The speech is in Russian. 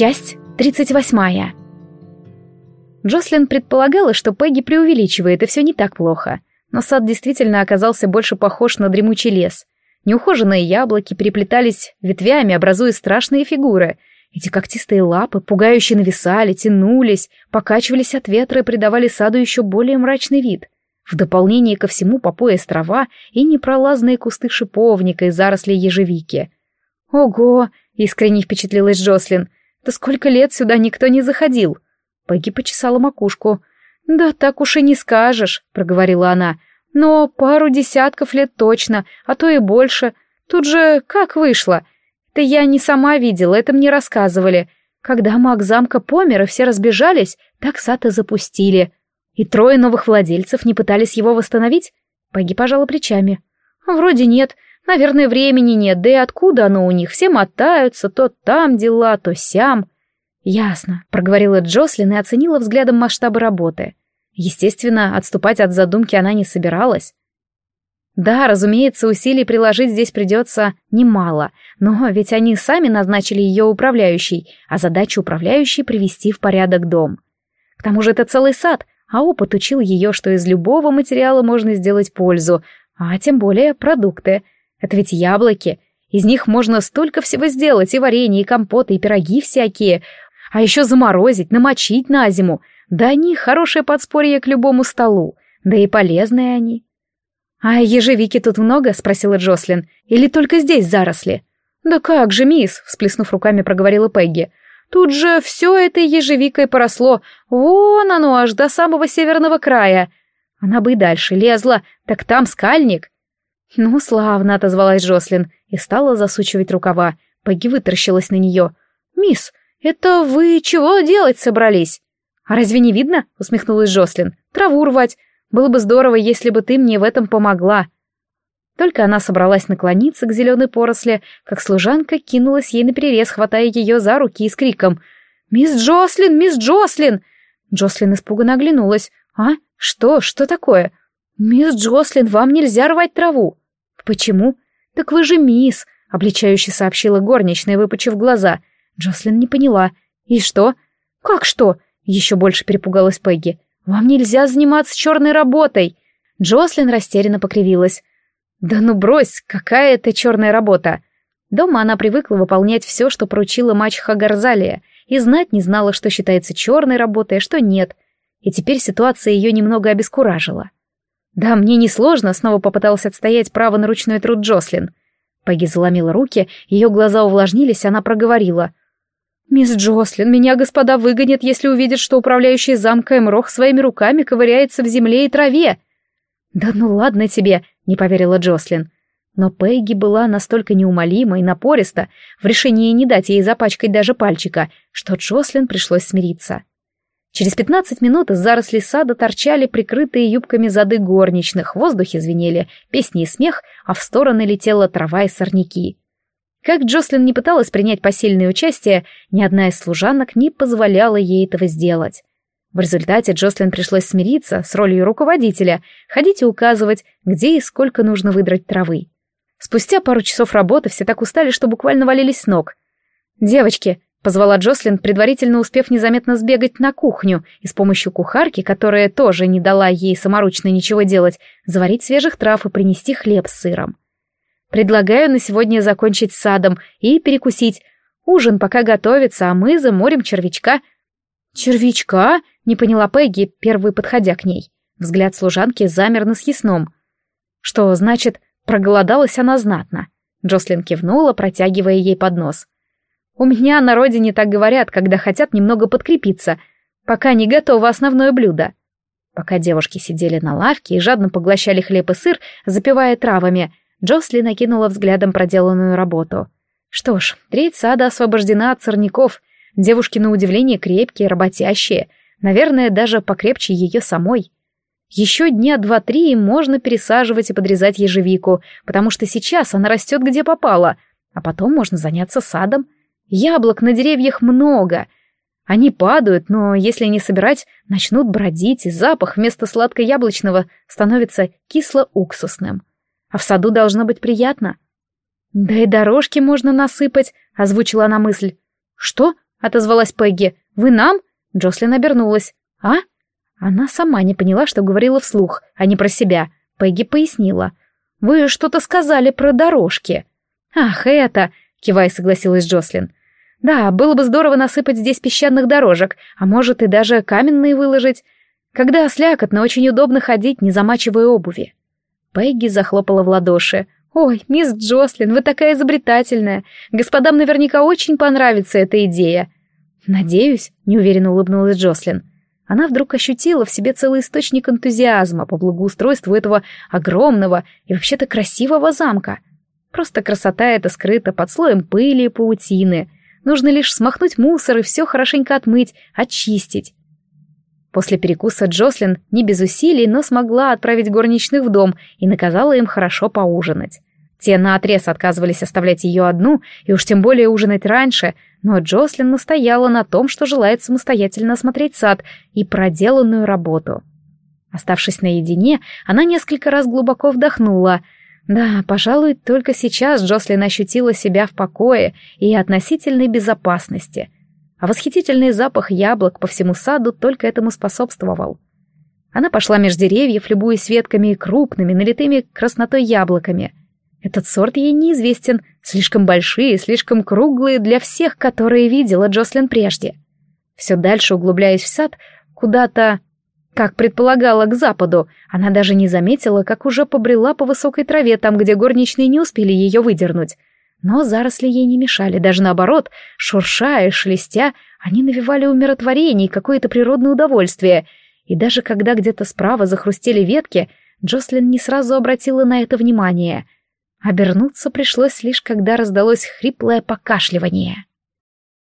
Часть тридцать восьмая. Джослин предполагала, что Пегги преувеличивает, и все не так плохо. Но сад действительно оказался больше похож на дремучий лес. Неухоженные яблоки переплетались ветвями, образуя страшные фигуры. Эти когтистые лапы пугающе нависали, тянулись, покачивались от ветра и придавали саду еще более мрачный вид. В дополнение ко всему по пояс трава и непролазные кусты шиповника и заросли ежевики. «Ого!» — искренне впечатлилась Джослин. «Да сколько лет сюда никто не заходил!» Пегги почесала макушку. «Да так уж и не скажешь», — проговорила она. «Но пару десятков лет точно, а то и больше. Тут же как вышло? Это я не сама видела, это мне рассказывали. Когда маг замка помер и все разбежались, так сад и запустили. И трое новых владельцев не пытались его восстановить?» Пегги пожала плечами. «Вроде нет. Наверное, времени нет, да и откуда оно у них? Все мотаются, то там дела, то сям». «Ясно», — проговорила Джослин и оценила взглядом масштабы работы. Естественно, отступать от задумки она не собиралась. Да, разумеется, усилий приложить здесь придется немало, но ведь они сами назначили ее управляющей, а задача управляющей — привести в порядок дом. К тому же это целый сад, а опыт учил ее, что из любого материала можно сделать пользу, а тем более продукты. Это ведь яблоки. Из них можно столько всего сделать, и варенье, и компоты, и пироги всякие, а еще заморозить, намочить на зиму. Да они хорошее подспорье к любому столу. Да и полезные они. «А ежевики тут много?» — спросила Джослин. «Или только здесь заросли?» «Да как же, мисс!» — всплеснув руками, проговорила Пегги. «Тут же все это ежевикой поросло. Вон оно, аж до самого северного края. Она бы и дальше лезла, так там скальник». «Ну, славно!» — отозвалась Джослин и стала засучивать рукава. Пегги вытаращилась на нее. «Мисс, «Это вы чего делать собрались?» «А разве не видно?» — усмехнулась Жослин. «Траву рвать. Было бы здорово, если бы ты мне в этом помогла». Только она собралась наклониться к зеленой поросли, как служанка кинулась ей наперерез, хватая ее за руки и с криком «Мисс Джослин! Мисс Джослин!» Джослин испуганно оглянулась. «А? Что? Что такое?» «Мисс Джослин, вам нельзя рвать траву». «Почему?» «Так вы же мисс», — обличающе сообщила горничная, выпучив глаза. Джослин не поняла. «И что?» «Как что?» — еще больше перепугалась Пегги. «Вам нельзя заниматься черной работой!» Джослин растерянно покривилась. «Да ну брось, какая это черная работа!» Дома она привыкла выполнять все, что поручила мачеха Гарзалия, и знать не знала, что считается черной работой, а что нет. И теперь ситуация ее немного обескуражила. «Да, мне несложно», — снова попыталась отстоять право на ручной труд Джослин. Пегги заломила руки, ее глаза увлажнились, она проговорила. «Мисс Джослин, меня господа выгонят, если увидят, что управляющий замка Эмрох своими руками ковыряется в земле и траве». «Да ну ладно тебе», — не поверила Джослин. Но Пегги была настолько неумолима и напориста в решении не дать ей запачкать даже пальчика, что Джослин пришлось смириться. Через пятнадцать минут из зарослей сада торчали прикрытые юбками зады горничных, в воздухе звенели песни и смех, а в стороны летела трава и сорняки. Как Джослин не пыталась принять посильное участие, ни одна из служанок не позволяла ей этого сделать. В результате Джослин пришлось смириться с ролью руководителя, ходить и указывать, где и сколько нужно выдрать травы. Спустя пару часов работы все так устали, что буквально валились с ног. «Девочки», — позвала Джослин, предварительно успев незаметно сбегать на кухню и с помощью кухарки, которая тоже не дала ей саморучно ничего делать, заварить свежих трав и принести хлеб с сыром. Предлагаю на сегодня закончить садом и перекусить. Ужин пока готовится, а мы заморим червячка». «Червячка?» — не поняла Пегги, первый подходя к ней. Взгляд служанки замер на съестном. «Что значит, проголодалась она знатно?» Джослин кивнула, протягивая ей поднос. «У меня на родине так говорят, когда хотят немного подкрепиться, пока не готово основное блюдо». Пока девушки сидели на лавке и жадно поглощали хлеб и сыр, запивая травами, Джосли накинула взглядом проделанную работу. Что ж, треть сада освобождена от сорняков. Девушки, на удивление, крепкие, работящие. Наверное, даже покрепче ее самой. Еще дня два-три можно пересаживать и подрезать ежевику, потому что сейчас она растет где попало, а потом можно заняться садом. Яблок на деревьях много. Они падают, но если не собирать, начнут бродить, и запах вместо сладко-яблочного становится кисло-уксусным а в саду должно быть приятно. Да и дорожки можно насыпать, озвучила она мысль. Что? — отозвалась Пегги. «Вы нам?» Джослин обернулась. «А?» Она сама не поняла, что говорила вслух, а не про себя. Пегги пояснила. «Вы что-то сказали про дорожки». «Ах, это...» — кивая согласилась Джослин. «Да, было бы здорово насыпать здесь песчаных дорожек, а может и даже каменные выложить. Когда слякотно, очень удобно ходить, не замачивая обуви». Пегги захлопала в ладоши. «Ой, мисс Джослин, вы такая изобретательная. Господам наверняка очень понравится эта идея». «Надеюсь», — неуверенно улыбнулась Джослин. Она вдруг ощутила в себе целый источник энтузиазма по благоустройству этого огромного и вообще-то красивого замка. Просто красота эта скрыта под слоем пыли и паутины. Нужно лишь смахнуть мусор и все хорошенько отмыть, очистить. После перекуса Джослин не без усилий, но смогла отправить горничных в дом и наказала им хорошо поужинать. Те наотрез отказывались оставлять ее одну, и уж тем более ужинать раньше, но Джослин настояла на том, что желает самостоятельно осмотреть сад и проделанную работу. Оставшись наедине, она несколько раз глубоко вдохнула. Да, пожалуй, только сейчас Джослин ощутила себя в покое и относительной безопасности — а восхитительный запах яблок по всему саду только этому способствовал. Она пошла меж деревьев, любуясь ветками и крупными, налитыми краснотой яблоками. Этот сорт ей неизвестен, слишком большие, слишком круглые для всех, которые видела Джослин прежде. Все дальше углубляясь в сад, куда-то, как предполагала, к западу, она даже не заметила, как уже побрела по высокой траве там, где горничные не успели ее выдернуть — но заросли ей не мешали, даже наоборот, шурша и шелестя, они навевали умиротворение и какое-то природное удовольствие. И даже когда где-то справа захрустели ветки, Джослин не сразу обратила на это внимание. Обернуться пришлось лишь, когда раздалось хриплое покашливание.